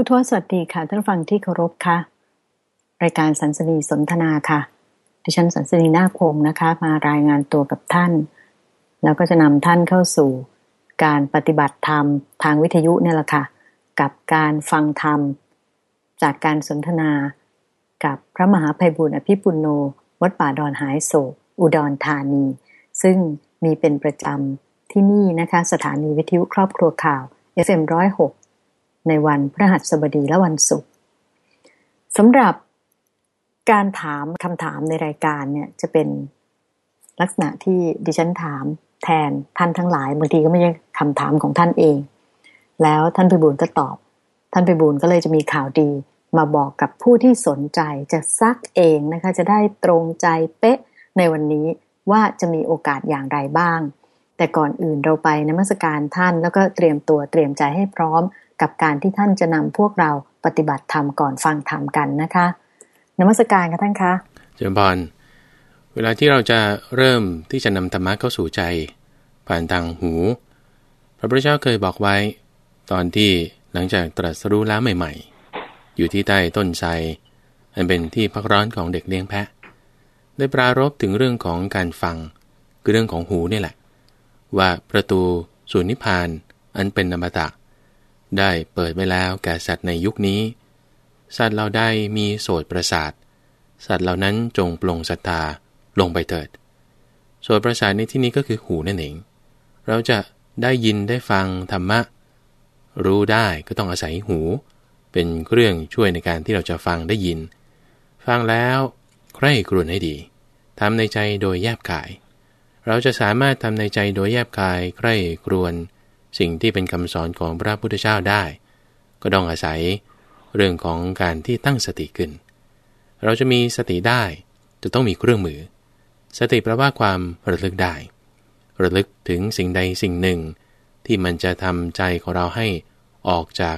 ผู้ทวสวัสดีค่ะท่านฟังที่เคารพค่ะ รายการสันสนีสนทนาค่ะ ดิฉันสันสนีนาคพงนะคะ มารายงานตัวกับท่าน แล้วก็จะนำท่านเข้าสู่ การปฏิบัติธรรมทางวิทยุเนี่ยแหละค่ะ กับการฟังธรรม จากการสนทนา กับพระมหาภัยบุญอภิปุโนวัดป่าดอนหายโศกอุดรธานี ซึ่งมีเป็นประจำที่นี่นะคะ สถานีวิทยุครอบครัวข่าว FM106 ในวันพฤหัสบดีและวันศุกร์สำหรับการถามคำถามในรายการเนี่ยจะเป็นลักษณะที่ดิฉันถามแทนท่านทั้งหลายบางทีก็ไม่ใช่คำถามของท่านเอง แล้วท่านพิบูลก็ตอบ ท่านพิบูลก็เลยจะมีข่าวดีมาบอกกับผู้ที่สนใจจะซักเองนะคะ จะได้ตรงใจเป๊ะในวันนี้ว่าจะมีโอกาสอย่างไรบ้าง แต่ก่อนอื่นเราไปนมัสการท่านแล้วก็เตรียมตัวเตรียมใจให้พร้อม กับการที่ท่านจะนำพวกเราปฏิบัติธรรมก่อนฟังธรรมกันนะคะนมัสการค่ะท่านคะเจริญพรเวลาที่เราจะเริ่มที่จะนำธรรมะเข้าสู่ใจ ผ่านทางหู พระพุทธเจ้าเคยบอกไว้ ตอนที่หลังจากตรัสรู้แล้วใหม่ ๆ อยู่ที่ใต้ต้นไทรอันเป็นที่พักร้อนของเด็กเลี้ยงแพะ ได้ปรารบถึงเรื่องของการฟังคือเรื่องของหูนี่แหละ ว่าประตูสู่นิพพานอันเป็นนามตะ ได้เปิดไว้แล้วแก่สัตว์ในยุคนี้ สัตว์เราได้มีโสตประสาท สัตว์เหล่านั้นจงปลงศรัทธาลงไปเถิด โสตประสาทในที่นี้ก็คือหูนั่นเอง เราจะได้ยินได้ฟังธรรมะ รู้ได้ก็ต้องอาศัยหู เป็นเครื่องช่วยในการที่เราจะฟังได้ยิน ฟังแล้วใคร่ครวญให้ดีทำในใจโดยแยบกาย เราจะสามารถทำในใจโดยแยบกายใคร่ครวญ สิ่งที่เป็นคำสอนของพระพุทธเจ้าได้ ก็ต้องอาศัยเรื่องของการที่ตั้งสติขึ้น เราจะมีสติได้จะต้องมีเครื่องมือ สติแปลว่าความระลึกได้ ระลึกถึงสิ่งใดสิ่งหนึ่ง ที่มันจะทำใจของเราให้ออกจาก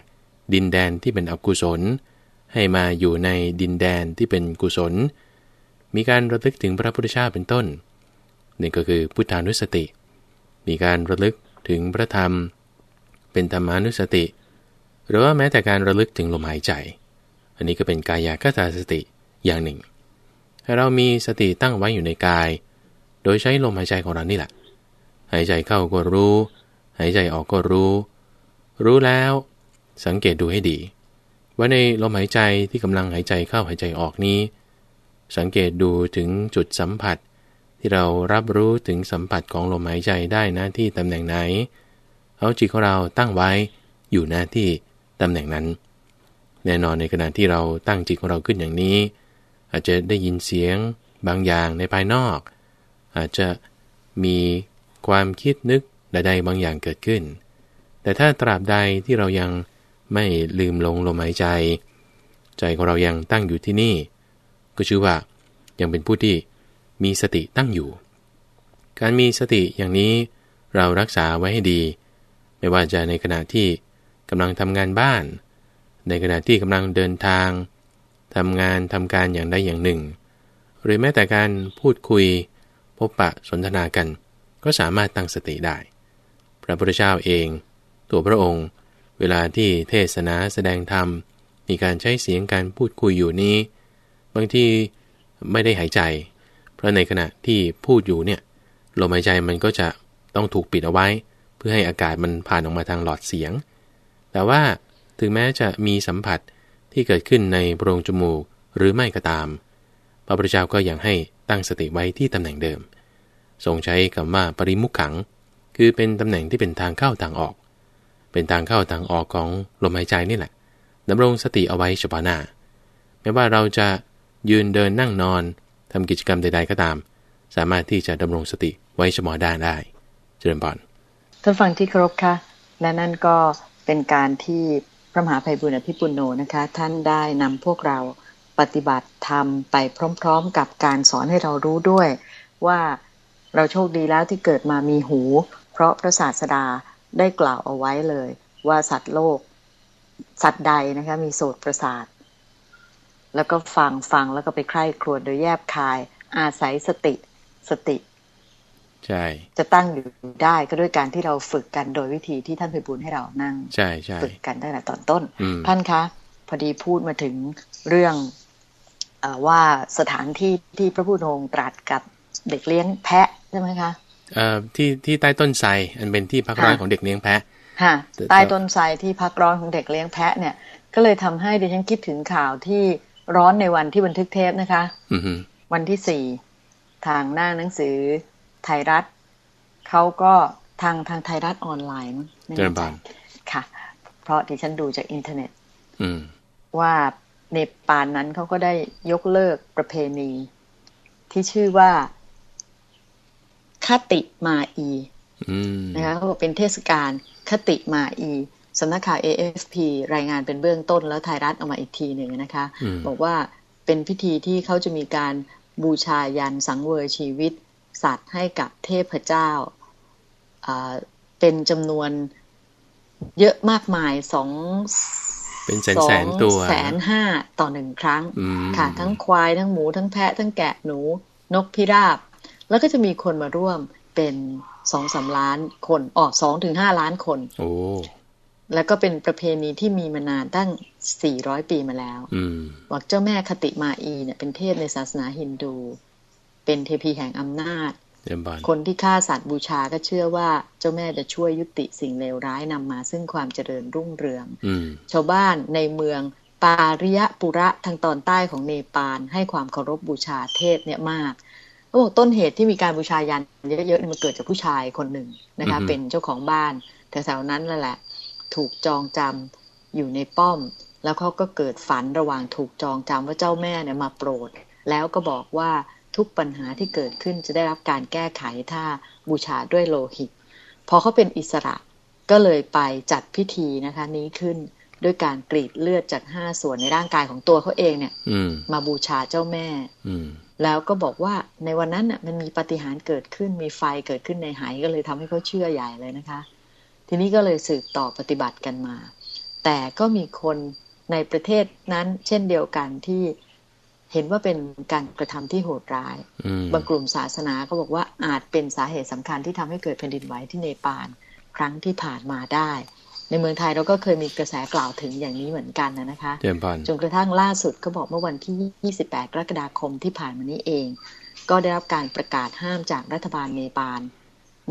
ดินแดนที่เป็นอกุศล ให้มาอยู่ในดินแดนที่เป็นกุศล มีการระลึกถึงพระพุทธเจ้าเป็นต้นนี่ก็คือพุทธานุสติ มีการระลึก ถึงพระธรรม เป็นธรรมานุสติ หรือว่าแม้แต่การระลึกถึงลมหายใจ อันนี้ก็เป็นกายาคตาสติอย่างหนึ่งให้เรามีสติตั้งไว้อยู่ในกาย โดยใช้ลมหายใจของเรานี่แหละ หายใจเข้าก็รู้ หายใจออกก็รู้ รู้แล้ว สังเกตดูให้ดี ว่าในลมหายใจที่กำลังหายใจเข้าหายใจออกนี้ สังเกตดูถึงจุดสัมผัส ที่เรารับรู้ถึงสัมผัสของลมหายใจได้นะที่ตำแหน่งไหน เอาจิตของเราตั้งไว้อยู่หน้าที่ตำแหน่งนั้น แน่นอนในขณะที่เราตั้งจิตของเราขึ้นอย่างนี้ อาจจะได้ยินเสียงบางอย่างในภายนอก อาจจะมีความคิดนึกใดๆบางอย่างเกิดขึ้น แต่ถ้าตราบใดที่เรายังไม่ลืมลงลมหายใจ ใจของเรายังตั้งอยู่ที่นี่ ก็ชื่อว่ายังเป็นผู้ที่ มีสติตั้งอยู่ การมีสติอย่างนี้เรารักษาไว้ให้ดี ไม่ว่าจะในขณะที่กำลังทำงานบ้าน ในขณะที่กำลังเดินทางทำงานทำการอย่างใดอย่างหนึ่ง หรือแม้แต่การพูดคุย พบปะสนทนากัน ก็สามารถตั้งสติได้ พระพุทธเจ้าเอง ตัวพระองค์ เวลาที่เทศนาแสดงธรรม มีการใช้เสียงการพูดคุยอยู่นี้ บางทีไม่ได้หายใจ เพราะในขณะที่พูดอยู่เนี่ยลมหายใจมันก็จะต้องถูกปิดเอาไว้ เพื่อให้อากาศมันผ่านออกมาทางหลอดเสียง แต่ว่าถึงแม้จะมีสัมผัสที่เกิดขึ้นในโพรงจมูกหรือไม่ก็ตาม พระพุทธเจ้าก็ยังให้ตั้งสติไว้ที่ตำแหน่งเดิม ทรงใช้คำว่าปริมุขขัง คือเป็นตำแหน่งที่เป็นทางเข้าทางออก เป็นทางเข้าทางออกของลมหายใจนี่แหละดำรงสติเอาไว้เฉพาะหน้า ไม่ว่าเราจะยืนเดินนั่งนอน ทำกิจกรรมใด ๆ ก็ตาม สามารถที่จะดำรงสติไว้เฉพาะด้านได้ เจริญพรท่านฟังที่เคารพค่ะและนั่นก็เป็นการที่พระมหาภัยบุญอภิปุโนนะคะ ท่านได้นำพวกเราปฏิบัติธรรมไปพร้อม ๆ กับการสอนให้เรารู้ด้วย ว่าเราโชคดีแล้วที่เกิดมามีหู เพราะพระศาสดาได้กล่าวเอาไว้เลย ว่าสัตว์โลก สัตว์ใดนะคะมีโสตประสาท แล้วก็ฟังฟังแล้วก็ไปใคร่ครวญโดยแยบคาย อาศัยสติสติ ใช่ จะตั้งอยู่ได้ก็ด้วยการที่เราฝึกกันโดยวิธีที่ท่านพิบูลให้เรานั่ง ใช่ใช่ฝึกกันตั้งแต่ตอนต้นอืมท่านคะ พอดีพูดมาถึงเรื่องเออว่าสถานที่ที่พระพุทธองค์ตรัสกับเด็กเลี้ยงแพะใช่ไหมคะเอ่อที่ที่ใต้ต้นไทรอันเป็นที่พักร้อยค่ะของเด็กเลี้ยงแพะค่ะแต่ใต้ต้นไทรที่พักร้อนของเด็กเลี้ยงแพะเนี่ย ก็เลยทำให้ดิฉันคิดถึงข่าวที่ ร้อนในวันที่บันทึกเทปนะคะอือฮึวันที่สี่ทางหน้าหนังสือไทยรัฐเขาก็ทางทางไทยรัฐออนไลน์มั้งไม่เจริแน่ญใจบานค่ะ เพราะดิฉันดูจากอินเทอร์เน็ตอืมว่าเนปาลนั้นเขาก็ได้ยกเลิกประเพณี ที่ชื่อว่าคติมาอีอืมนะคะเขาบอกเป็นเทศกาลคติมาอี สำนักข่าว AFP รายงานเป็นเบื้องต้นแล้วไทยรัฐเอามาอีกทีหนึ่งนะคะอืมบอกว่าเป็นพิธีที่เขาจะมีการบูชายันสังเวยชีวิต สัตว์ให้กับเทพเจ้าอ่าเป็นจำนวนเยอะมากมายสองเป็นแสนแสนตัวแสนห้าต่อหนึ่งครั้งอืมค่ะ ทั้งควายทั้งหมูทั้งแพะ ทั้งแกะหนูนกพิราบ แล้วก็จะมีคนมาร่วมเป็นสองสามล้านคนออกสองถึงห้าล้านคนโอ้ แล้วก็เป็นประเพณีที่มีมานานตั้ง 400 ปีมาแล้วอืมบอกเจ้าแม่คติมาอีเนี่ยเป็นเทพในศาสนาฮินดู เป็นเทพีแห่งอำนาจเจริญบานคนที่ฆ่าสัตว์บูชาก็เชื่อว่าเจ้าแม่จะช่วยยุติสิ่งเลวร้ายนำมาซึ่งความเจริญรุ่งเรืองอืมชาวบ้านในเมืองปาริยปุระทางตอนใต้ของเนปาลให้ความเคารพบูชาเทพเนี่ยมากเขาบอกต้นเหตุที่มีการบูชายันเยอะๆเนี่ยมันเกิดจากผู้ชายคนหนึ่งนะคะอือฮึเป็นเจ้าของบ้านแถวๆนั้นนั่นแหละ ถูกจองจำอยู่ในป้อม แล้วเขาก็เกิดฝันระหว่างถูกจองจำว่าเจ้าแม่เนี่ยมาโปรด แล้วก็บอกว่าทุกปัญหาที่เกิดขึ้นจะได้รับการแก้ไขถ้าบูชาด้วยโลหิต พอเขาเป็นอิสระก็เลยไปจัดพิธีนะคะนี้ขึ้นด้วยการกรีดเลือดจากห้าส่วนในร่างกายของตัวเขาเองเนี่ยอืมมาบูชาเจ้าแม่อืมแล้วก็บอกว่าในวันนั้นน่ะมันมีปาฏิหารย์เกิดขึ้นมีไฟเกิดขึ้นในไหก็เลยทำให้เขาเชื่อใหญ่เลยนะคะ ทีนี้ก็เลยสืบต่อปฏิบัติกันมา แต่ก็มีคนในประเทศนั้นเช่นเดียวกันที่เห็นว่าเป็นการกระทำที่โหดร้ายอืมบางกลุ่มศาสนาก็บอกว่าอาจเป็นสาเหตุสำคัญที่ทำให้เกิดแผ่นดินไหวที่เนปาลครั้งที่ผ่านมาได้ ในเมืองไทยเราก็เคยมีกระแสกล่าวถึงอย่างนี้เหมือนกันนะนะคะเจริญบานจนกระทั่งล่าสุดก็บอกเมื่อวันที่ 28 กรกฎาคมที่ผ่านมานี้เอง ก็ได้รับการประกาศห้ามจากรัฐบาลเนปาล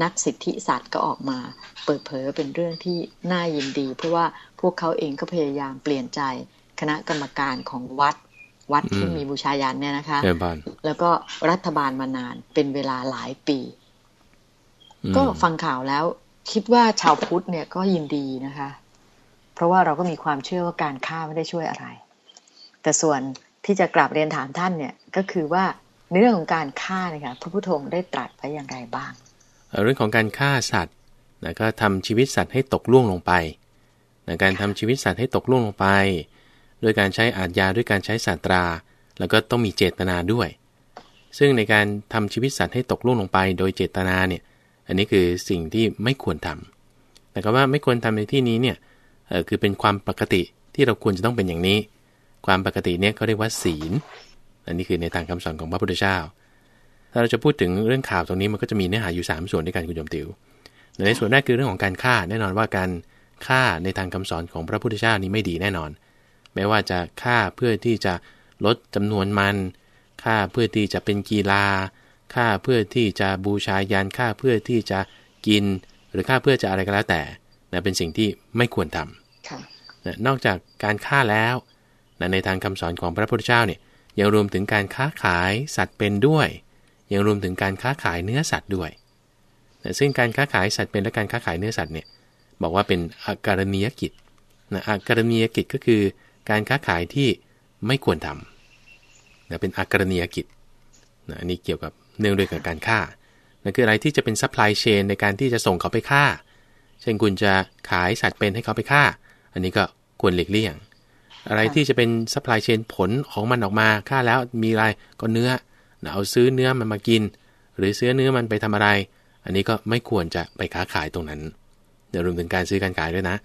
นักสิทธิสัตว์ก็ออกมา เปิดเผยว่าเป็นเรื่องที่น่ายินดี เพราะว่าพวกเขาเองก็พยายามเปลี่ยนใจคณะกรรมการของวัดวัดที่อืมมีบูชายันเนี่ยนะคะเจริญบานแล้วก็รัฐบาลมานานเป็นเวลาหลายปีอืมก็ฟังข่าวแล้ว คิดว่าชาวพุทธเนี่ยก็ยินดีนะคะ เพราะว่าเราก็มีความเชื่อว่าการฆ่าไม่ได้ช่วยอะไร แต่ส่วนที่จะกราบเรียนถามท่านเนี่ยก็คือว่าในเรื่องของการฆ่าเนี่ยค่ะพระพุทธองค์ได้ตรัสไว้อย่างไรบ้าง เรื่องของการฆ่าสัตว์นะก็ทำชีวิตสัตว์ให้ตกล่วงลงไปนะการทำชีวิตสัตว์ให้ตกล่วงลงไป โดยการใช้อาทยาด้วยการใช้ศาสตรา แล้วก็ต้องมีเจตนาด้วย ซึ่งในการทำชีวิตสัตว์ให้ตกล่วงลงไป โดยเจตนาเนี่ย อันนี้คือสิ่งที่ไม่ควรทำแต่ก็ว่าไม่ควรทำในที่นี้เนี่ยคือเป็นความปกติที่เราควรจะต้องเป็นอย่างนี้ ความปกติเนี่ยเขาเรียกว่าศีล อันนี้คือในทางคำสอนของพระพุทธเจ้า ถ้าเราจะพูดถึงเรื่องข่าวตรงนี้มันก็จะมีเนื้อหาอยู่ 3 ส่วนด้วยกันคุณโยมติวในส่วนแรกคือเรื่องของการฆ่าแน่นอนว่าการฆ่าในทางคำสอนของพระพุทธเจ้านี้ไม่ดีแน่นอนแม้ว่าจะฆ่าเพื่อที่จะลดจำนวนมันฆ่าเพื่อที่จะเป็นกีฬาฆ่าเพื่อที่จะบูชายันฆ่าเพื่อที่จะกิน หรือฆ่าเพื่อจะอะไรก็แล้วแต่นะเป็นสิ่งที่ไม่ควรทำค่ะนะนอกจากการฆ่าแล้วนะในทางคำสอนของพระพุทธเจ้าเนี่ยยังรวมถึงการค้าขายสัตว์เป็นด้วย ยังรวมถึงการค้าขายเนื้อสัตว์ด้วยนะซึ่งการค้าขายสัตว์เป็นและการค้าขายเนื้อสัตว์เนี่ยบอกว่าเป็นอาการณียกิจนะอาการณียกิจก็คือการค้าขายที่ไม่ควรทำนะเป็นอาการณียกิจนะอันนี้เกี่ยวกับเนื่องด้วยกับการฆ่านั่นคืออะไรที่จะเป็น supply chain ในการที่จะส่งเขาไปฆ่า เช่นคุณจะขายสัตว์เป็นให้เขาไปฆ่า อันนี้ก็ควรหลีกเลี่ยง อะไรที่จะเป็น supply chain ผลของมันออกมาฆ่าแล้วมีอะไรก็เนื้อ เอาซื้อเนื้อมันมากิน หรือซื้อเนื้อมันไปทำอะไร อันนี้ก็ไม่ควรจะไปค้าขายตรงนั้น เดี๋ยวรวมถึงการซื้อการขายด้วยนะ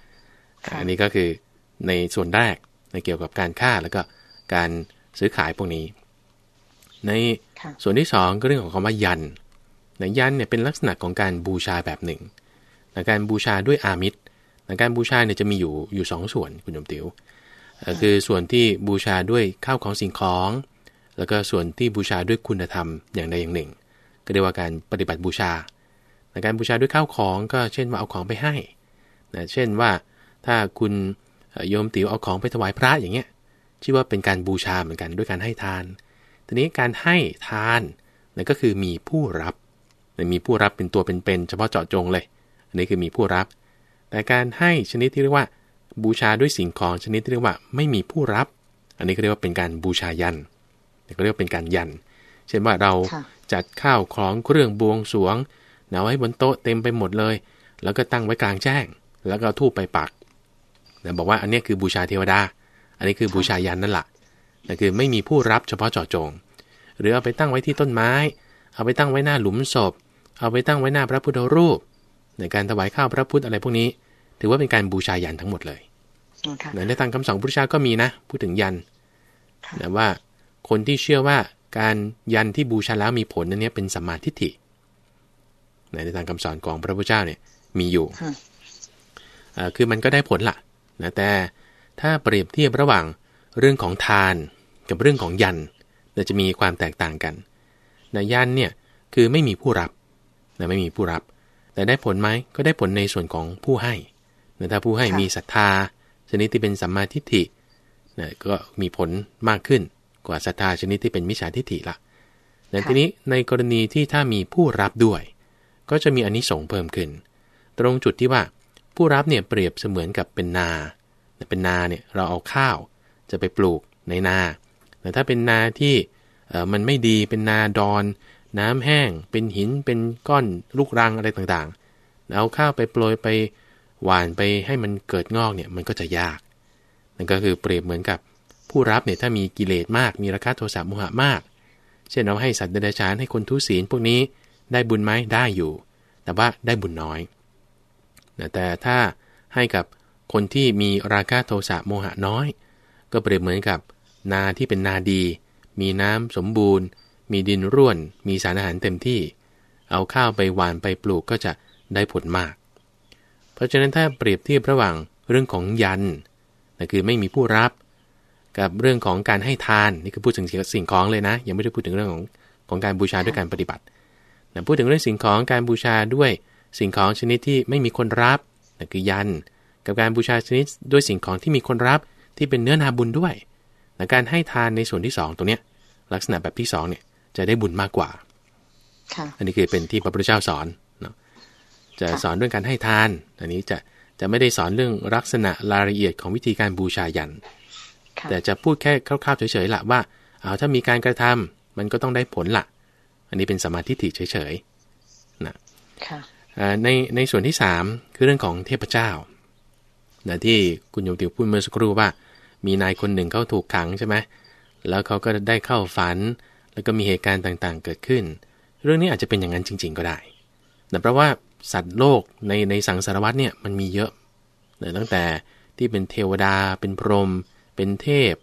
ค่ะอันนี้ก็คือในส่วนแรกในเกี่ยวกับการฆ่าแล้วก็การซื้อขายพวกนี้ ในค่ะส่วนที่สองก็เรื่องของคำว่ายันนะยันเนี่ยเป็นลักษณะของการบูชาแบบหนึ่งนะการบูชาด้วยอามิตรนะการบูชาเนี่ยจะมีอยู่อยู่สองส่วนคุณโยมติว๋วคือส่วนที่บูชาด้วยข้าวของสิ่งของ แล้วก็ส่วนที่บูชาด้วยคุณธรรมอย่างใดอย่างหนึ่ง ก็เรียกว่าการปฏิบัติบูชาในการบูชาด้วยข้าวของก็เช่นว่าเอาของไปให้นะเช่นว่าถ้าคุณโยมติ๋วเอาของไปถวายพระอย่างเงี้ยชื่อว่าเป็นการบูชาเหมือนกันด้วยการให้ทาน ทีนี้การให้ทานนั่นก็คือมีผู้รับมีผู้รับเป็นตัวเป็นๆเฉพาะเจาะจงเลย อันนี้คือมีผู้รับ แต่การให้ชนิดที่เรียกว่า บูชาด้วยสิ่งของชนิดที่เรียกว่า ไม่มีผู้รับ อันนี้ก็เรียกว่าเป็นการบูชายัน ก็เรียกว่าเป็นการยัน เช่นว่าเราจัดข้าวของเครื่องบวงสวงเอาไว้บนโต๊ะเต็มไปหมดเลย แล้วก็ตั้งไว้กลางแจ้ง แล้วก็ทูบไปปักนะบอกว่าอันนี้คือบูชาเทวดา อันนี้คือบูชายันนั่นแหละนั่นคือไม่มีผู้รับเฉพาะเจาะจง หรือเอาไปตั้งไว้ที่ต้นไม้ เอาไปตั้งไว้หน้าหลุมศพ เอาไปตั้งไว้หน้าพระพุทธรูป ในการถวายข้าวพระพุทธอะไรพวกนี้ ถือว่าเป็นการบูชายันทั้งหมดเลยในทางคำสอนพุทธเจ้าก็มีนะ พูดถึงยันแต่ว่า คนที่เชื่อว่าการยันที่บูชาแล้วมีผลนั้นนี้เป็นสัมมาทิฏฐิในทางคำสอนของพระพุทธเจ้าเนี่ยมีอยู่คือมันก็ได้ผลละนะแต่ถ้าเปรียบเทียบระหว่างเรื่องของทานกับเรื่องของยันจะมีความแตกต่างกันนะยันเนี่ยคือไม่มีผู้รับนะไม่มีผู้รับ แต่ได้ผลไหมก็ได้ผลในส่วนของผู้ให้นะถ้าผู้ให้มีศรัทธาชนิดที่เป็นสัมมาทิฏฐินะก็มีผลมากขึ้น กว่าศรัทธาชนิดที่เป็นมิจฉาทิฏฐิละแต่ทีนี้ในกรณีที่ถ้ามีผู้รับด้วย ก็จะมีอนนิสงส์เพิ่มขึ้น ตรงจุดที่ว่าผู้รับเนี่ยเปรียบเสมือนกับเป็นนา เป็นนาเนี่ยเราเอาข้าวจะไปปลูกในนาแต่ถ้าเป็นนาที่มันไม่ดีเป็นนาดอน น้ำแห้ง เป็นหินเป็นก้อนลูกรังอะไรต่างๆเอาข้าวไปโปรยไปหวานไปให้มันเกิดงอกเนี่ยมันก็จะยากนั่นก็คือเปรียบเหมือนกับ ผู้รับเนี่ยถ้ามีกิเลสมาก มีราคะโทสะโมหะมาก เช่นเราให้สัตว์เดรัจฉานให้คนทุศีลพวกนี้ได้บุญไหมได้อยู่ แต่ว่าได้บุญน้อย แต่ถ้าให้กับคนที่มีราคะโทสะโมหะน้อย ก็เปรียบเหมือนกับ นาที่เป็นนาดี มีน้ำสมบูรณ์ มีดินร่วน มีสารอาหารเต็มที่ เอาข้าวไปหวานไปปลูกก็จะได้ผลมาก เพราะฉะนั้นถ้าเปรียบเทียบระหว่างเรื่องของยันนั่นคือไม่มีผู้รับ กับเรื่องของการให้ทานนี่คือพูดถึงสิ่งของเลยนะ ยังไม่ได้พูดถึงเรื่องของของการบูชาด้วยการปฏิบัตินะพูดถึงเรื่องสิ่งของการบูชาด้วยสิ่งของชนิดที่ไม่มีคนรับนะคือยัน กับการบูชาชนิดด้วยสิ่งของที่มีคนรับที่เป็นเนื้อนาบุญด้วยนะการให้ทานในส่วนที่ 2 ตรงเนี้ยลักษณะแบบที่2เนี่ยจะได้บุญมากกว่าอันนี้คือเป็นที่พระพุทธเจ้าสอนเนาะจะสอนเรื่องการให้ทาน อันนี้จะจะไม่ได้สอนเรื่องลักษณะรายละเอียดของวิธีการบูชายัน แต่จะพูดแค่คร่าวๆเฉยๆละว่าเอาถ้ามีการกระทำมันก็ต้องได้ผลละอันนี้เป็นสมาธิถิเฉยๆนะในในส่วนที่ 3 คือเรื่องของเทพเจ้านะที่คุณโยมติวพูดเมื่อสักครู่ว่า มีนายคนหนึ่งเขาถูกขังใช่ไหมแล้วเขาก็ได้เข้าฝัน แล้วก็มีเหตุการณ์ต่างๆ เกิดขึ้น เรื่องนี้อาจจะเป็นอย่างนั้นจริง ๆ ก็ได้แต่เพราะว่าสัตว์โลกในในสังสารวัตเนี่ยมันมีเยอะนะตั้งแต่ที่เป็นเทวดาเป็นพรหม เป็นเทพ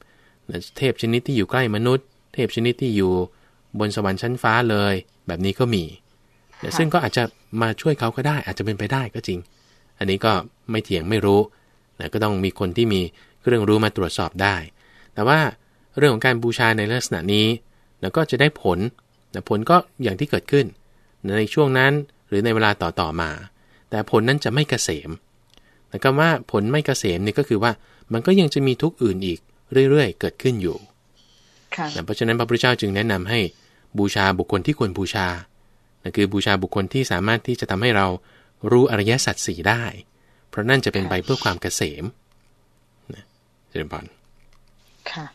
เทพชนิดที่อยู่ใกล้มนุษย์ เทพชนิดที่อยู่บนสวรรค์ชั้นฟ้าเลย แบบนี้ก็มีซึ่งก็อาจจะมาช่วยเขาก็ได้ อาจจะเป็นไปได้ก็จริง อันนี้ก็ไม่เถียงไม่รู้นะก็ต้องมีคนที่มีเครื่องรู้มาตรวจสอบได้ แต่ว่าเรื่องของการบูชาในลักษณะนี้นะก็จะได้ผลนะผลก็อย่างที่เกิดขึ้น ในช่วงนั้นหรือในเวลาต่อๆมา แต่ผลนั้นจะไม่เกษมแต่คำว่าผลไม่เกษมนี่ก็คือว่า มันก็ยังจะมีทุกข์อื่นอีกเรื่อยๆ เกิดขึ้นอยู่เพราะฉะนั้นพระพุทธเจ้าจึงแนะนำให้บูชาบุคคลที่ควรบูชานั่นคือบูชาบุคคลที่สามารถที่จะทำให้เรารู้อริยสัจสี่ได้ เพราะนั่นจะเป็นไปเพื่อความเกษมนะเจริญพรค่ะ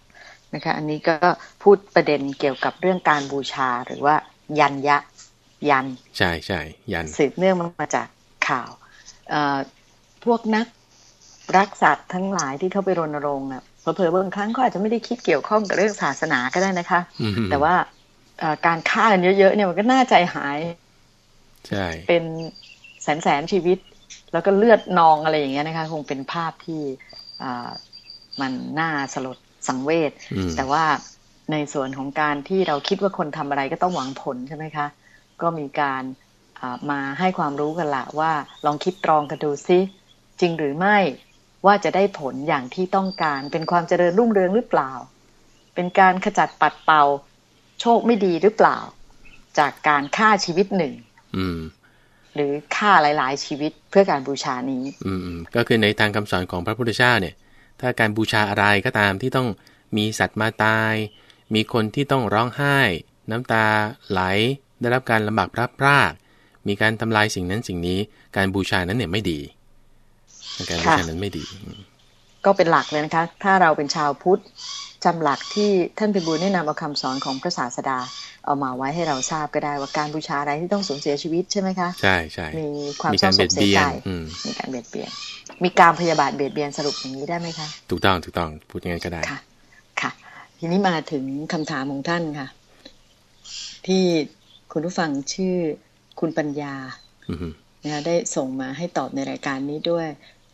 นะคะ อันนี้ก็พูดประเด็นเกี่ยวกับเรื่องการบูชาหรือว่ายันยะยัน ใช่ใช่ยันสืบเนื่องมาจากข่าวพวกนัก รักสัตว์ทั้งหลายที่เข้าไปรณรงค์อะเผลอๆบางครั้งก็อาจจะไม่ได้คิดเกี่ยวข้องกับเรื่องศาสนาก็ได้นะคะ แต่ว่าการฆ่ากันเยอะๆเนี่ยมันก็น่าใจหาย ใช่ เป็นแสนแสนชีวิต แล้วก็เลือดนองอะไรอย่างเงี้ยนะคะ คงเป็นภาพที่มันน่าสลดสังเวชแต่ว่าในส่วนของการที่เราคิดว่าคนทำอะไรก็ต้องหวังผลใช่ไหมคะ ก็มีการมาให้ความรู้กันละว่าลองคิดตรองกันดูซิจริงหรือไม่ ว่าจะได้ผลอย่างที่ต้องการเป็นความเจริญรุ่งเรืองหรือเปล่า เป็นการขจัดปัดเป่า โชคไม่ดีหรือเปล่า จากการฆ่าชีวิตหนึ่งหรือฆ่าหลาย ๆ ชีวิตเพื่อการบูชานี้ อืมก็คือในทางคำสอนของพระพุทธเจ้าเนี่ย ถ้าการบูชาอะไรก็ตามที่ต้องมีสัตว์มาตาย มีคนที่ต้องร้องไห้ น้ำตาไหล ได้รับการลำบากพระพรากมีการทำลายสิ่งนั้นสิ่งนี้ การบูชานั้นเนี่ยไม่ดี การบูชานั้นไม่ดี ก็เป็นหลักเลยนะคะ ถ้าเราเป็นชาวพุทธจำหลักที่ท่านพิบูลได้นำเอาคำสอนของพระศาสดา เอามาไว้ให้เราทราบก็ได้ว่าการบูชาอะไรที่ต้องสูญเสียชีวิตใช่ไหมคะใช่ใช่มีความเศร้าโศกเสียใจมีการเบียดเบียนมีการพยาบาทเบียดเบียนสรุปอย่างนี้ได้ไหมคะถูกต้องถูกต้องพูดยังไงก็ได้ค่ะ ค่ะ ทีนี้มาถึงคำถามของท่านค่ะ ที่คุณผู้ฟังชื่อคุณปัญญานะคะได้ส่งมาให้ตอบในรายการนี้ด้วย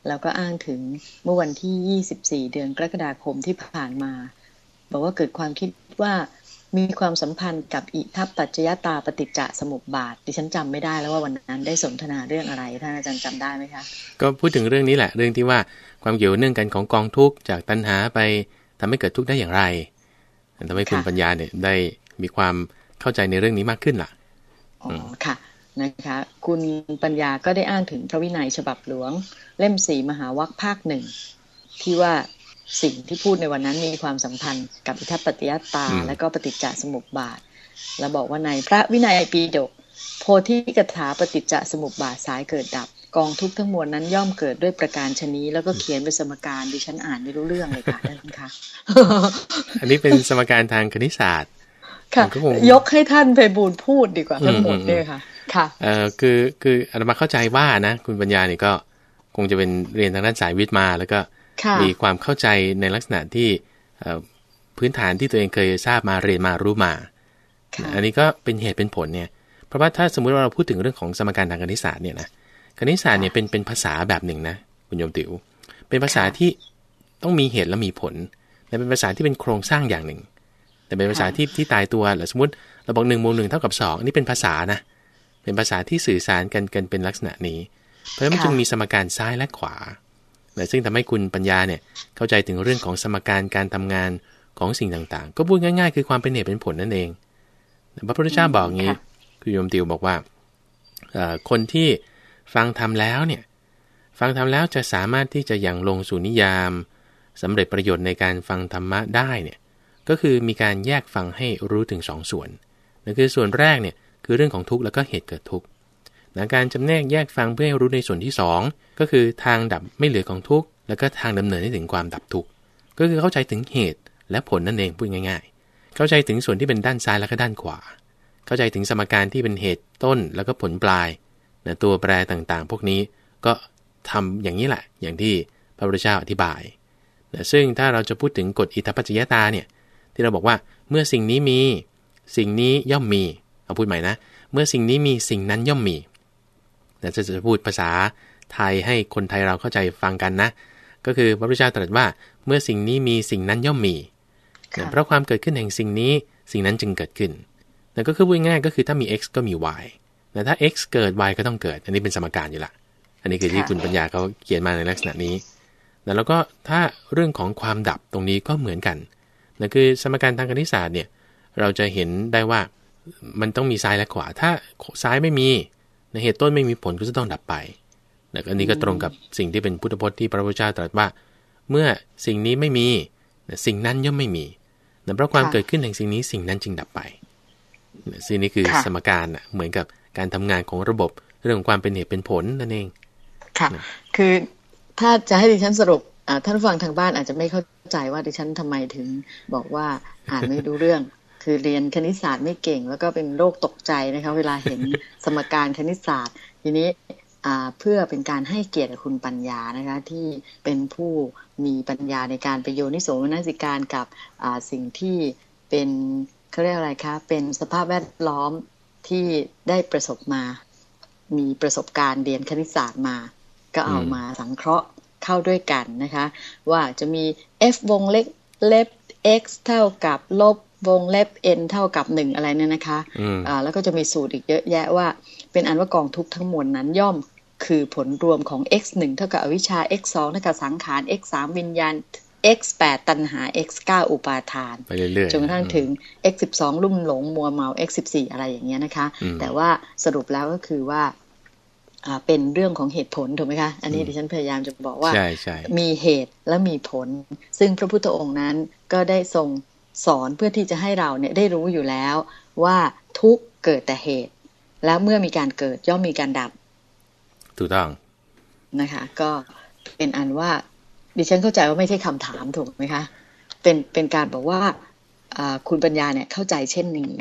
แล้วก็อ้างถึงเมื่อวันที่ 24 เดือนกรกฎาคมที่ผ่านมา บอกว่าเกิดความคิดว่ามีความสัมพันธ์กับอิทัปปัจจยตาปฏิจจสมุปบาท ดิฉันจำไม่ได้แล้วว่าวันนั้นได้สนทนาเรื่องอะไรท่านอาจารย์จำได้ไหมคะ ก็พูดถึงเรื่องนี้แหละ เรื่องที่ว่าความเกี่ยวเนื่องกันของกองทุกข์จากตัณหาไปทำให้เกิดทุกข์ได้อย่างไรทำให้คุณปัญญาเนี่ยได้มีความเข้าใจในเรื่องนี้มากขึ้นล่ะอ๋อค่ะ นะคะ คุณปัญญาก็ได้อ้างถึงพระวินัยฉบับหลวง เล่มสี่มหาวัคภาคหนึ่งที่ว่าสิ่งที่พูดในวันนั้นมีความสัมพันธ์กับอิทัปปฏิยตา และก็ปฏิจจสมุปบาท แล้วบอกว่าในพระวินัยปีดก โพธิกถาปฏิจจสมุปบาทสายเกิดดับ กองทุกทั้งมวลนั้นย่อมเกิดด้วยประการชนี้ แล้วก็เขียนเป็นสมการดิฉันอ่านไม่รู้เรื่องเลยค่ะท่านคะอันนี้เป็นสมการทางคณิตศาสตร์ค่ะยกให้ท่านไปบูลพูดดีกว่าทั้งหมดเลยค่ะ ค่ะเอ่อคือคืออาตมาเข้าใจว่านะคุณปัญญาเนี่ยก็คงจะเป็นเรียนทางด้านสายวิทย์มา แล้วก็มีความเข้าใจในลักษณะที่พื้นฐานที่ตัวเองเคยทราบมาเรียนมารู้มา อันนี้ก็เป็นเหตุเป็นผลเนี่ย เพราะว่าถ้าสมมุติว่าเราพูดถึงเรื่องของสมการทางคณิตศาสตร์เนี่ยนะคณิตศาสตร์เนี่ยเป็นเป็นภาษาแบบหนึ่งนะคุณโยมติ๋วเป็นภาษาที่ต้องมีเหตุและมีผลแต่เป็นภาษาที่เป็นโครงสร้างอย่างหนึ่ง แต่เป็นภาษาที่ที่ตายตัวหรือสมมติเราบอกหนึ่งบวกหนึ่งเท่ากับสองอันนี้เป็นภาษานะ เป็นภาษาที่สื่อสารกันกันเป็นลักษณะนี้ เพราะฉะนั้นจึงมีสมการซ้ายและขวาซึ่งทำให้คุณปัญญาเนี่ยเข้าใจถึงเรื่องของสมการการทำงานของสิ่งต่างๆ ก็พูดง่าย ๆ คือความเป็นเหตุเป็นผลนั่นเอง พระพุทธเจ้าบอกงี้ คือโยมติวบอกว่า คนที่ฟังทำแล้วเนี่ย ฟังทำแล้วจะสามารถที่จะยังลงสู่นิยามสำเร็จประโยชน์ในการฟังธรรมะได้เนี่ย ก็คือมีการแยกฟังให้รู้ถึง2สส่วนนั่นคือส่วนแรกเนี่ย คือเรื่องของทุกข์แล้วก็เหตุเกิดทุกข์นะการจำแนกแยกฟังเพื่อให้รู้ในส่วนที่ 2 ก็คือทางดับไม่เหลือของทุกข์แล้วก็ทางดำเนินให้ถึงความดับทุกข์ก็คือเข้าใจถึงเหตุและผลนั่นเองพูดง่ายๆ เข้าใจถึงส่วนที่เป็นด้านซ้ายแล้วก็ด้านขวา เข้าใจถึงสมการที่เป็นเหตุต้นแล้วก็ผลปลายนะตัวแปรต่างๆ พวกนี้ก็ทำอย่างนี้แหละอย่างที่พระพุทธเจ้าอธิบายนะซึ่งถ้าเราจะพูดถึงกฎอิทธปัจจยตาเนี่ยที่เราบอกว่าเมื่อสิ่งนี้มี สิ่งนี้ย่อมมี เอาพูดใหม่นะ เมื่อสิ่งนี้มีสิ่งนั้นย่อมมีแต่จะจะพูดภาษาไทยให้คนไทยเราเข้าใจฟังกันนะ ก็คือพระพุทธเจ้าตรัสว่า เมื่อสิ่งนี้มีสิ่งนั้นย่อมมีเพราะความเกิดขึ้นแห่งสิ่งนี้สิ่งนั้นจึงเกิดขึ้นนั่นก็คือพูดง่ายก็คือถ้ามี x ก็มี y แต่ถ้า x เกิด y ก็ต้องเกิด อันนี้เป็นสมการอยู่ละอันนี้คือที่คุณปัญญาเขาเขียนมาในลักษณะนี้แล้วก็ถ้าเรื่องของความดับตรงนี้ก็เหมือนกันนั่นคือสมการทางคณิตศาสตร์เนี่ยเราจะเห็นได้ว่า มันต้องมีซ้ายและขวา ถ้าซ้ายไม่มีในเหตุต้นไม่มีผลก็จะต้องดับไปแอันนี้ก็ตรงกับสิ่งที่เป็นพุทธพจน์ที่พระพุทธเจ้าตรัสว่า เมื่อสิ่งนี้ไม่มีสิ่งนั้นย่อมไม่มีแต่เพราะความเกิดขึ้นแห่งสิ่งนี้สิ่งนั้นจึงดับไปสิ่งนี้คือสมการเหมือนกับการทำงานของระบบเรื่องของความเป็นเหตุเป็นผลนั่นเอง ค่ะ คือถ้าจะให้ดิฉันสรุปท่านฟังทางบ้านอาจจะไม่เข้าใจว่าดิฉันทำไมถึงบอกว่าอ่านไม่รู้เรื่อง คือเรียนคณิตศาสตร์ไม่เก่ง แล้วก็เป็นโรคตกใจนะคะเวลาเห็นสมการคณิตศาสตร์ ทีนี้เพื่อเป็นการให้เกียรติคุณปัญญานะคะที่เป็นผู้มีปัญญาในการไปโยนิสมนสิการกับสิ่งที่เป็นเขาเรียกอะไรคะเป็นสภาพแวดล้อมที่ได้ประสบมา มีประสบการณ์เรียนคณิตศาสตร์มา ก็เอามาสังเคราะห์เข้าด้วยกันนะคะ ว่าจะมี f วงเล็กเล็บ x เท่ากับลบ วงเล็บ n เท่ากับหนึ่งอะไรเนี่ยนะคะอ่าแล้วก็จะมีสูตรอีกเยอะแยะว่า เป็นอันว่ากองทุกทั้งมวลนั้นย่อมคือผลรวมของ x 1เท่ากับอวิชชา x 2เท่ากับสังขาร x 3วิญญาณ x 8ตัณหา x 9อุปาทานไปเรื่อยๆจนกระทั่งถึง x 12ลุ่มหลงมัวเมา x 14อะไรอย่างเงี้ยนะคะ แต่ว่าสรุปแล้วก็คือว่าเป็นเรื่องของเหตุผลถูกไหมคะ อันนี้ดิฉันพยายามจะบอกว่า มีเหตุและมีผล ซึ่งพระพุทธองค์นั้นก็ได้ทรง สอนเพื่อที่จะให้เราเนี่ยได้รู้อยู่แล้วว่าทุกเกิดแต่เหตุ แล้วเมื่อมีการเกิดย่อมมีการดับ ถูกต้องนะคะ ก็เป็นอันว่า ดิฉันเข้าใจว่าไม่ใช่คำถามถูกไหมคะ เป็นเป็นการบอกว่าคุณปัญญาเนี่ยเข้าใจเช่นนี้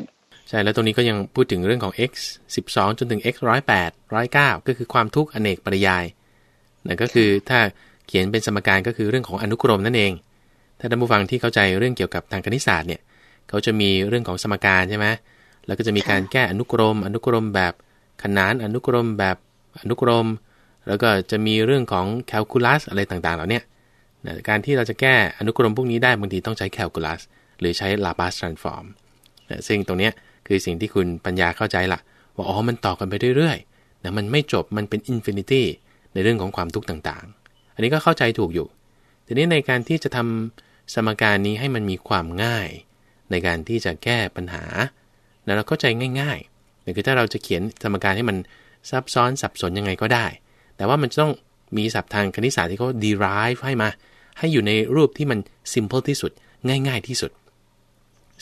ใช่แล้วตรงนี้ก็ยังพูดถึงเรื่องของ x 12 จนถึง x 108 109 ก็คือความทุกข์อเนกปริยายนั่นก็คือถ้าเขียนเป็นสมการก็คือเรื่องของอนุกรมนั่นเอง ถ้าท่านผู้ฟังที่เข้าใจเรื่องเกี่ยวกับทางคณิตศาสตร์เนี่ยเขาจะมีเรื่องของสมการใช่ไหมแล้วก็จะมีการแก้อนุกรม อนุกรมแบบขนานอนุกรมแบบอนุกรม แล้วก็จะมีเรื่องของแคลคูลัสอะไรต่างๆเหล่านี้การที่เราจะแก้อนุกรมพวกนี้ได้บางทีต้องใช้แคลคูลัสหรือใช้ลาปาสทรานส์ฟอร์มซึ่งตรงนี้คือสิ่งที่คุณปัญญาเข้าใจละว่าอ๋อมันต่อกันไปเรื่อยๆนะมันไม่จบมันเป็น infinity ในเรื่องของความทุกข์ต่างๆ อันนี้ก็เข้าใจถูกอยู่ ทีนี้ในการที่จะทำ สมการนี้ให้มันมีความง่าย ในการที่จะแก้ปัญหานะเราเข้าใจง่ายๆคือถ้าเราจะเขียนสมการให้มันซับซ้อนสับสนยังไงก็ได้ แต่ว่ามันจะต้องมีศัพท์ทางคณิตศาสตร์ที่เขา derive ให้มา ให้อยู่ในรูปที่มัน simple ที่สุด ง่าย ๆที่สุด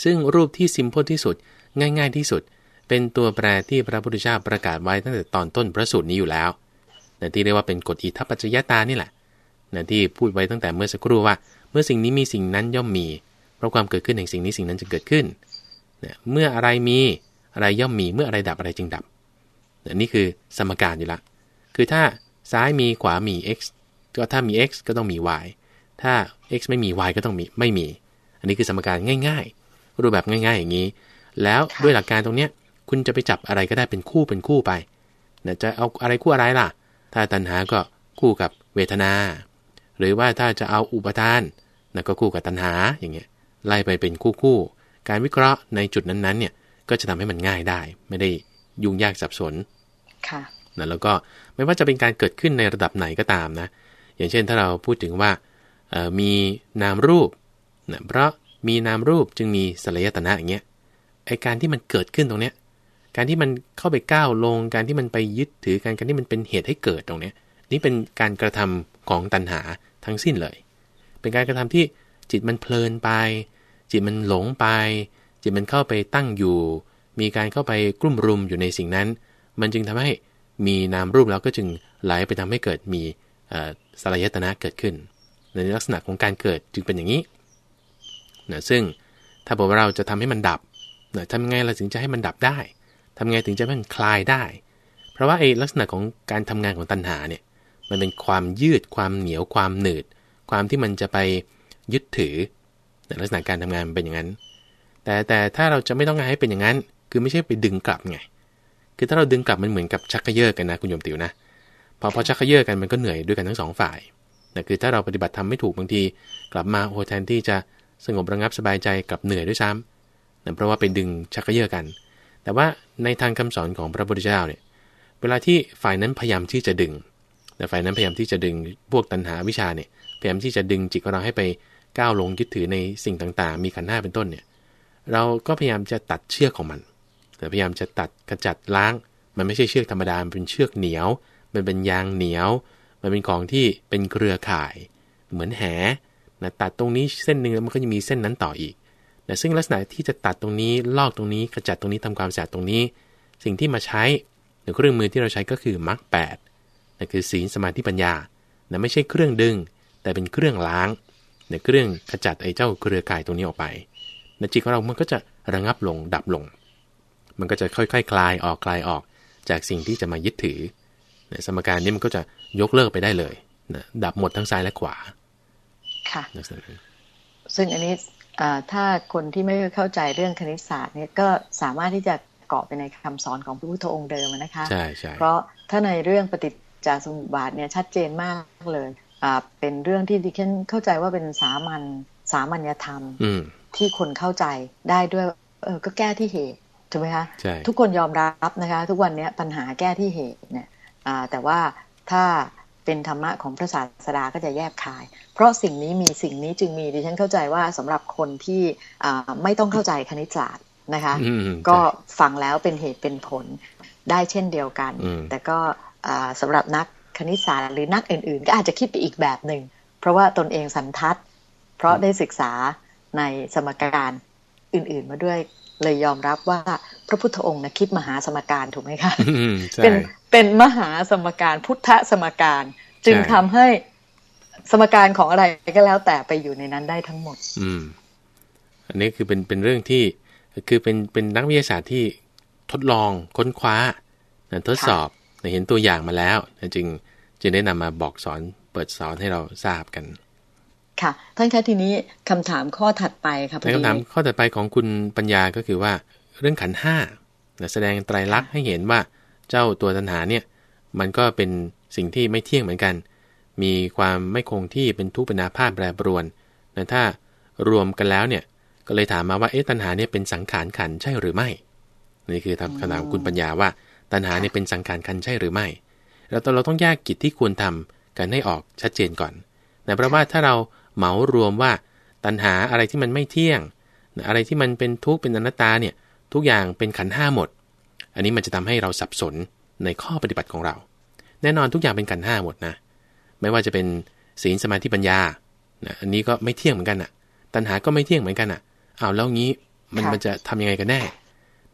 ซึ่งรูปที่ simple ที่สุด ง่ายๆที่สุด เป็นตัวแปรที่พระพุทธเจ้าประกาศไว้ตั้งแต่ตอนต้นพระสูตรนี้อยู่แล้วนะที่เรียกว่าเป็นกฎอิทัปปัจจยตานี่แหละนะที่พูดไว้ตั้งแต่เมื่อสักครู่ว่า เมื่อสิ่งนี้มีสิ่งนั้นย่อมมี เพราะความเกิดขึ้นแห่งสิ่งนี้สิ่งนั้นจะเกิดขึ้นนะเมื่ออะไรมีอะไรย่อมมี เมื่ออะไรดับอะไรจึงดับนะนี่คือสมการอยู่ละ คือถ้าซ้ายมีขวามี x ก็ถ้ามี x ก็ต้องมี y ถ้า x ไม่มี y ก็ต้องมีไม่มี อันนี้คือสมการง่าย ๆ รูปแบบง่าย ๆ อย่างนี้ แล้วด้วยหลักการตรงเนี้ยคุณจะไปจับอะไรก็ได้เป็นคู่เป็นคู่ไปนะจะเอาอะไรคู่อะไรล่ะ ถ้าตัณหาก็คู่กับเวทนา หรือว่าถ้าจะเอาอุปทานนะก็คู่กับตัณหาอย่างเงี้ยไล่ไปเป็นคู่คู่การวิเคราะห์ในจุดนั้นๆเนี่ยก็จะทำให้มันง่ายได้ ไม่ได้ยุ่งยากสับสนค่ะนะแล้วก็ไม่ว่าจะเป็นการเกิดขึ้นในระดับไหนก็ตามนะ อย่างเช่นถ้าเราพูดถึงว่ามีนามรูปนะเพราะมีนามรูปจึงมีสลายตนะอย่างเงี้ยไอการที่มันเกิดขึ้นตรงเนี้ย การที่มันเข้าไปก้าวลง การที่มันไปยึดถือการการที่มันเป็นเหตุให้เกิดตรงเนี้ย นี่เป็นการกระทำของตัณหา ทั้งสิ้นเลย เป็นการกระทำที่จิตมันเพลินไป จิตมันหลงไป จิตมันเข้าไปตั้งอยู่ มีการเข้าไปกลุ่มรุมอยู่ในสิ่งนั้น มันจึงทำให้มีนามรูปแล้วก็จึงไหลไปทำให้เกิดมีสลายตนะเกิดขึ้น ในลักษณะของการเกิดจึงเป็นอย่างนี้นะซึ่งถ้าบอกว่าเราจะทำให้มันดับนะทำไงเราถึงจะให้มันดับได้ทำไงถึงจะให้มันคลายได้ เพราะว่าไอ้ลักษณะของการทำงานของตัณหาเนี่ย มันเป็นความยืดความเหนียวความหนืด ความที่มันจะไปยึดถือในลักษณะการทำงานมันเป็นอย่างนั้น แต่แต่ถ้าเราจะไม่ต้องการให้เป็นอย่างนั้น คือไม่ใช่ไปดึงกลับไงคือถ้าเราดึงกลับมันเหมือนกับชักกระเยาะกันนะคุณโยมติวนะพอพอชักกระเยาะกันมันก็เหนื่อยด้วยกันทั้งสองฝ่ายแต่คือถ้าเราปฏิบัติทำไม่ถูกบางที กลับมาโอ้แทนที่จะสงบระงับสบายใจกลับเหนื่อยด้วยซ้ำนะเพราะว่าไปดึงชักเยอะกัน แต่ว่าในทางคำสอนของพระพุทธเจ้าเนี่ยเวลาที่ฝ่ายนั้นพยายามที่จะดึง แต่ฝ่ายนั้นพยายามที่จะดึงพวกตัณหาวิชาเนี่ยพยายามที่จะดึงจิตของเราให้ไปก้าวลงยึดถือในสิ่งต่างๆ มีขันธ์ห้าเป็นต้นเนี่ยเราก็พยายามจะตัดเชือกของมัน แต่พยายามจะตัดกระจัดล้าง มันไม่ใช่เชือกธรรมดามันเป็นเชือกเหนียว มันเป็นยางเหนียว มันเป็นของที่เป็นเครือข่าย เหมือนแหนะตัดตรงนี้เส้นหนึ่งแล้วมันก็จะมีเส้นนั้นต่ออีกแต่ซึ่งลักษณะที่จะตัดตรงนี้ลอกตรงนี้ขจัดตรงนี้ทำความสะอาดตรงนี้ สิ่งที่มาใช้หรือเครื่องมือที่เราใช้ก็คือมรรคแปด นั่นคือศีลสมาธิปัญญานะไม่ใช่เครื่องดึง แต่เป็นเครื่องล้างเนเครื่องขจัดไอ้เจ้าเครือข่ายตรงนี้ออกไปนจิตของเรามันก็จะระงับลงดับลง มันก็จะค่อยๆคคลายออกคลายออกจากสิ่งที่จะมายึดถือสมการนี้มันก็จะยกเลิกไปได้เลยนะดับหมดทั้งซ้ายและขวา ค่ะ ซึ่งอันนี้ถ้าคนที่ไม่เข้าใจเรื่องคณิตศาสตร์เนี่ยก็สามารถที่จะเกาะไปในคำสอนของพระพุทธองค์เดิมนะคะ ใช่ใช่เพราะถ้าในเรื่องปฏิ จจสมุปบาทเนี่ยชัดเจนมากเลยเป็นเรื่องที่ดิฉันเข้าใจว่าเป็นสามัญสามัญธรรมที่คนเข้าใจได้ด้วย เออก็แก้ที่เหตุถูกไหมคะทุกคนยอมรับนะคะ ทุกวันนี้ปัญหาแก้ที่เหตุเนี่ยแต่ว่าถ้าเป็นธรรมะของพระศาสดาก็จะแยบคาย เพราะสิ่งนี้มีสิ่งนี้จึงมีดิฉันเข้าใจว่าสำหรับคนที่ไม่ต้องเข้าใจคณิตศาสตร์นะคะ ก็ฟังแล้วเป็นเหตุเป็นผลได้เช่นเดียวกัน แต่ก็ สำหรับนักคณิตศาสตร์หรือนักอื่น ๆ ก็อาจจะคิดไปอีกแบบหนึ่ง เพราะว่าตนเองสันทัด เพราะได้ศึกษาในสมการอื่น ๆ มาด้วยเลยยอมรับว่าพระพุทธองค์นะคิดมหาสมการถูกไหมคะเป็นเป็นมหาสมการพุทธสมการ จึงทำให้สมการของอะไรก็แล้วแต่ไปอยู่ในนั้นได้ทั้งหมด อืม อันนี้คือเป็นเป็นเรื่องที่คือเป็นเป็นนักวิทยาศาสตร์ที่ทดลองค้นคว้าทดสอบ เห็นตัวอย่างมาแล้ว จึงจึงได้นำมาบอกสอนเปิดสอนให้เราทราบกัน ค่ะ ท่านคะทีนี้คำถามข้อถัดไปครับคำถามข้อถัดไปของคุณปัญญาก็คือว่า เรื่องขันห้าแสดงไตรลักษณ์ให้เห็นว่าเจ้าตัวตัณหาเนี่ย มันก็เป็นสิ่งที่ไม่เที่ยงเหมือนกัน มีความไม่คงที่เป็นทุกข์เป็นอาพาธแปรปรวนแต่ถ้ารวมกันแล้วเนี่ยก็เลยถามมาว่าเอ๊ะตัณหาเนี่ยเป็นสังขารขันใช่หรือไม่ นี่คือคำถามคุณปัญญาว่า ตัณหาเนี่ยเป็นสังขารขันใช่หรือไม่ เราเราต้องแยกกิจที่ควรทำกันให้ออกชัดเจนก่อนนะเพราะว่าถ้าเราเหมารวมว่าตัณหาอะไรที่มันไม่เที่ยง อะไรที่มันเป็นทุกข์เป็นอนัตตาเนี่ยทุกอย่างเป็นขันห้าหมด อันนี้มันจะทำให้เราสับสนในข้อปฏิบัติของเรา แน่นอนทุกอย่างเป็นขันห้าหมดนะ ไม่ว่าจะเป็นศีลสมาธิปัญญานะอันนี้ก็ไม่เที่ยงเหมือนกันอะ ตัณหาก็ไม่เที่ยงเหมือนกันอะอ้าวแล้วงี้มันมันจะทำยังไงกันแน่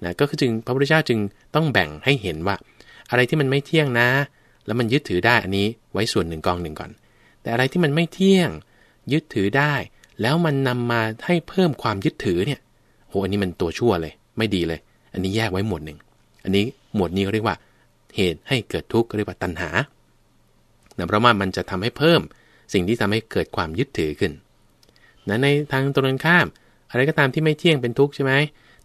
นะก็คือจึงพระพุทธเจ้าจึงต้องแบ่งให้เห็นว่า อะไรที่มันไม่เที่ยงนะ แล้วมันยึดถือได้อันนี้ไว้ส่วนหนึ่งกองหนึ่งก่อน แต่อะไรที่มันไม่เที่ยง ยึดถือได้ แล้วมันนำมาให้เพิ่มความยึดถือเนี่ยโหอันนี้มันตัวชั่วเลย ไม่ดีเลย อันนี้แยกไว้หมวดหนึ่งอันนี้หมวดนี้เรียกว่า เหตุให้เกิดทุกข์เรียกว่าตัณหาเพราะว่ามันจะทำให้เพิ่มสิ่งที่ทำให้เกิดความยึดถือขึ้นนะในทางตรงกันข้าม อะไรก็ตามที่ไม่เที่ยงเป็นทุกข์ใช่ไหม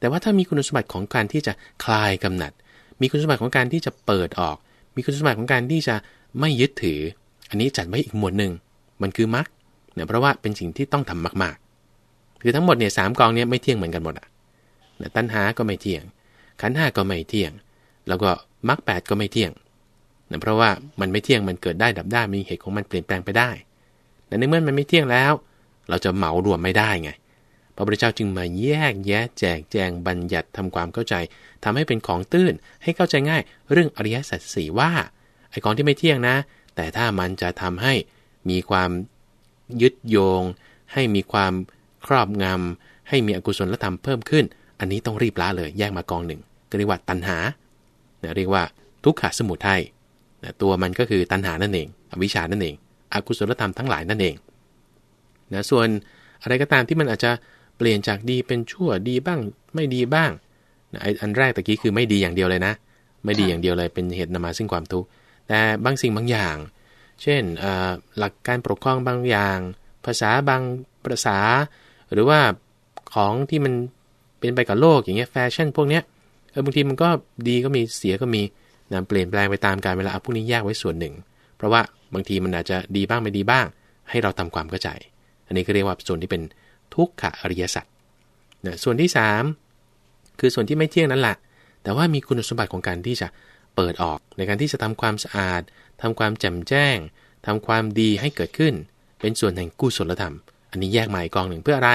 แต่ว่าถ้ามีคุณสมบัติของการที่จะคลายกำหนัด มีคุณสมบัติของการที่จะเปิดออก มีคุณสมบัติของการที่จะไม่ยึดถือ อันนี้จัดไว้อีกหมวดหนึ่ง มันคือมรรคเนี่ยเพราะว่าเป็นสิ่งที่ต้องทำมากๆ คือทั้งหมดเนี่ยสามกองเนี่ยไม่เที่ยงเหมือนกันหมดอะตัณหาก็ไม่เที่ยง ขันห้าก็ไม่เที่ยง แล้วก็มรรคแปดก็ไม่เที่ยงเนะเพราะว่ามันไม่เที่ยงมันเกิดได้ดับได้มีเหตุของมันเปลี่ยนแปลงไปได้แต่ในเมื่อมันไม่เที่ยงแล้ว เราจะเหมารวมไม่ได้ไง ระพุทธเจ้าจึงมาแยกแยะแจกแจงบัญญัติทำความเข้าใจทำให้เป็นของตื้นให้เข้าใจง่ายเรื่องอริยสัจสี่ว่าไอ้ของที่ไม่เที่ยงนะ แต่ถ้ามันจะทำให้มีความยึดโยง ให้มีความครอบงำให้มีอกุศลธรรมเพิ่มขึ้น อันนี้ต้องรีบละเลย แยกมากองหนึ่งก็เรียกว่าตัณหาเรียกว่าทุกขสมุทัยตัวมันก็คือตัณหานั่นเอง อวิชานั่นเอง อกุศลธรรมทั้งหลายนั่นเองนะส่วนอะไรก็ตามที่มันอาจจะ เปลี่ยนจากดีเป็นชั่วดีบ้าง ไม่ดีบ้างนะอันแรกตะกี้คือไม่ดีอย่างเดียวเลยนะ ไม่ดีอย่างเดียวเลยเป็นเหตุนำมาซึ่งความทุกข์แต่บางสิ่งบางอย่าง เช่นหลักการปกครองบางอย่าง ภาษาบางภาษา หรือว่าของที่มันเป็นไปกับโลกอย่างเงี้ยแฟชั่นพวกเนี้ยเออบางทีมันก็ดีก็มีเสียก็มีนะเปลี่ยนแปลงไปตามการเวลาเอาพวกนี้แยกไว้ส่วนหนึ่ง เพราะว่าบางทีมันอาจจะดีบ้างไม่ดีบ้าง ให้เราทำความเข้าใจ อันนี้ก็เรียกว่าส่วนที่เป็น ทุกขอริยสัจนะส่วนที่ 3 คือส่วนที่ไม่เที่ยงนั่นแหละแต่ว่ามีคุณสมบัติของการที่จะเปิดออกในการที่จะทำความสะอาดทำความแจ่มแจ้งทำความดีให้เกิดขึ้น เป็นส่วนแห่งกุศลธรรม อันนี้แยกมาอีกองหนึ่งเพื่ออะไร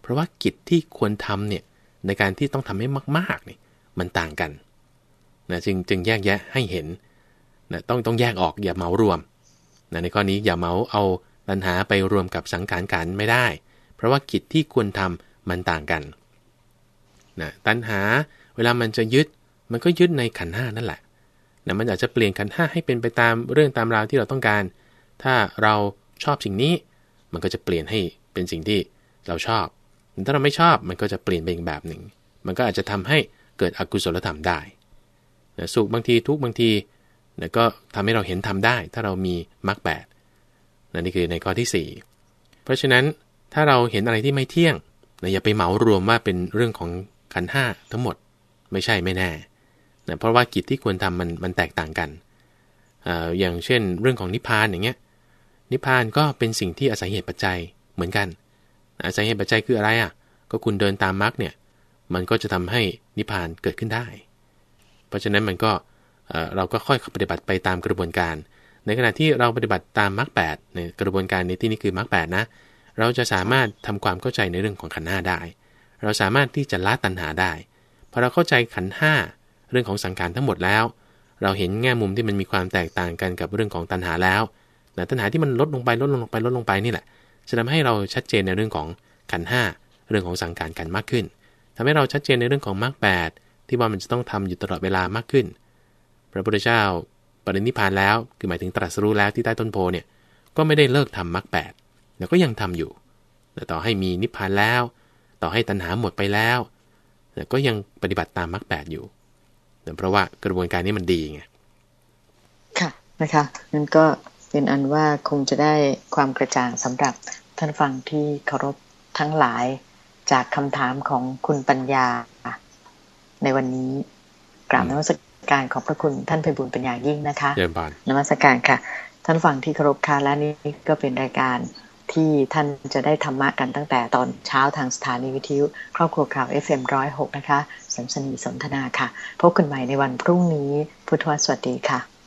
เพราะว่ากิจที่ควรทำเนี่ยในการที่ต้องทำให้มากๆเนี่ยมันต่างกันนะจึงจึงแยกแยะให้เห็นนะต้องต้องแยกออกอย่าเมารวมนะในข้อนี้อย่าเมาเอาตัณหาไปรวมกับสังขารกันไม่ได้ เพราะว่ากิจที่ควรทำมันต่างกันนะตัณหาเวลามันจะยึดมันก็ยึดในขันห้านั่นแหละนะมันอาจจะเปลี่ยนขันห้าให้เป็นไปตามเรื่องตามราวที่เราต้องการ ถ้าเราชอบสิ่งนี้ มันก็จะเปลี่ยนให้เป็นสิ่งที่เราชอบ ถ้าเราไม่ชอบมันก็จะเปลี่ยนไปอีกแบบหนึ่ง มันก็อาจจะทำให้เกิดอกุศลธรรมได้นะสุขบางทีทุกบางทีนะก็ทำให้เราเห็นทำได้ ถ้าเรามีมรรคแปดนะนี่คือในข้อที่ 4 เพราะฉะนั้น ถ้าเราเห็นอะไรที่ไม่เที่ยงนะอย่าไปเหมารวมว่าเป็นเรื่องของขันห้าทั้งหมดไม่ใช่ไม่แน่นะเพราะว่ากิจที่ควรทำมันมันแตกต่างกันออย่างเช่น เรื่องของนิพพานอย่างเงี้ยนิพพานก็เป็นสิ่งที่อาศัยเหตุปัจจัยเหมือนกัน อาศัยเหตุปัจจัยคืออะไรอะ ก็คุณเดินตามมรรคเนี่ย มันก็จะทำให้นิพพานเกิดขึ้นได้ เพราะฉะนั้นมันก็เราก็ค่อยปฏิบัติไปตามกระบวนการ ในขณะที่เราปฏิบัติตามมรรคแปดในกระบวนการในที่นี้คือมรรคแปดนะ เราจะสามารถทำความเข้าใจในเรื่องของขันห้าได้ เราสามารถที่จะละตัณหาได้พอเราเข้าใจขันห้าเรื่องของสังขารทั้งหมดแล้ว เราเห็นแง่มุมที่มันมีความแตกต่างกันกับเรื่องของตัณหาแล้วแต่ตัณหาที่มันลดลงไปลดลงไปลดลงไปนี่แหละ จะทำให้เราชัดเจนในเรื่องของขันห้าเรื่องของสังขารกันมากขึ้นทำให้เราชัดเจนในเรื่องของมรรคแปดที่ว่ามันจะต้องทำอยู่ตลอดเวลามากขึ้น พระพุทธเจ้าปรินิพานแล้วคือหมายถึงตรัสรู้แล้วที่ใต้ต้นโพเนี่ยก็ไม่ได้เลิกทำมรรคแปด แต่ก็ยังทำอยู่แต่ต่อให้มีนิพพานแล้ว ต่อให้ตัณหาหมดไปแล้วแต่ก็ยังปฏิบัติตามมรรคแปดอยู่แต่เพราะว่ากระบวนการนี้มันดีไงค่ะนะคะนั่นก็เป็นอันว่าคงจะได้ความกระจ่างสำหรับท่านฟังที่เคารพทั้งหลายจากคำถามของคุณปัญญา ในวันนี้กราบนมัสการขอบพระคุณท่านเพบุญปัญญายิ่งนะคะเยี่ยมบานนมัสการค่ะ ท่านฟังที่เคารพค่ะและนี่ก็เป็นรายการ ที่ท่านจะได้ธรรมะกันตั้งแต่ตอนเช้าทางสถานีวิทยุ ครอบครัวข่าว FM106 นะคะสัมสนีสนทนาค่ะ พบกันใหม่ในวันพรุ่งนี้ พุทธวสวัสดีค่ะ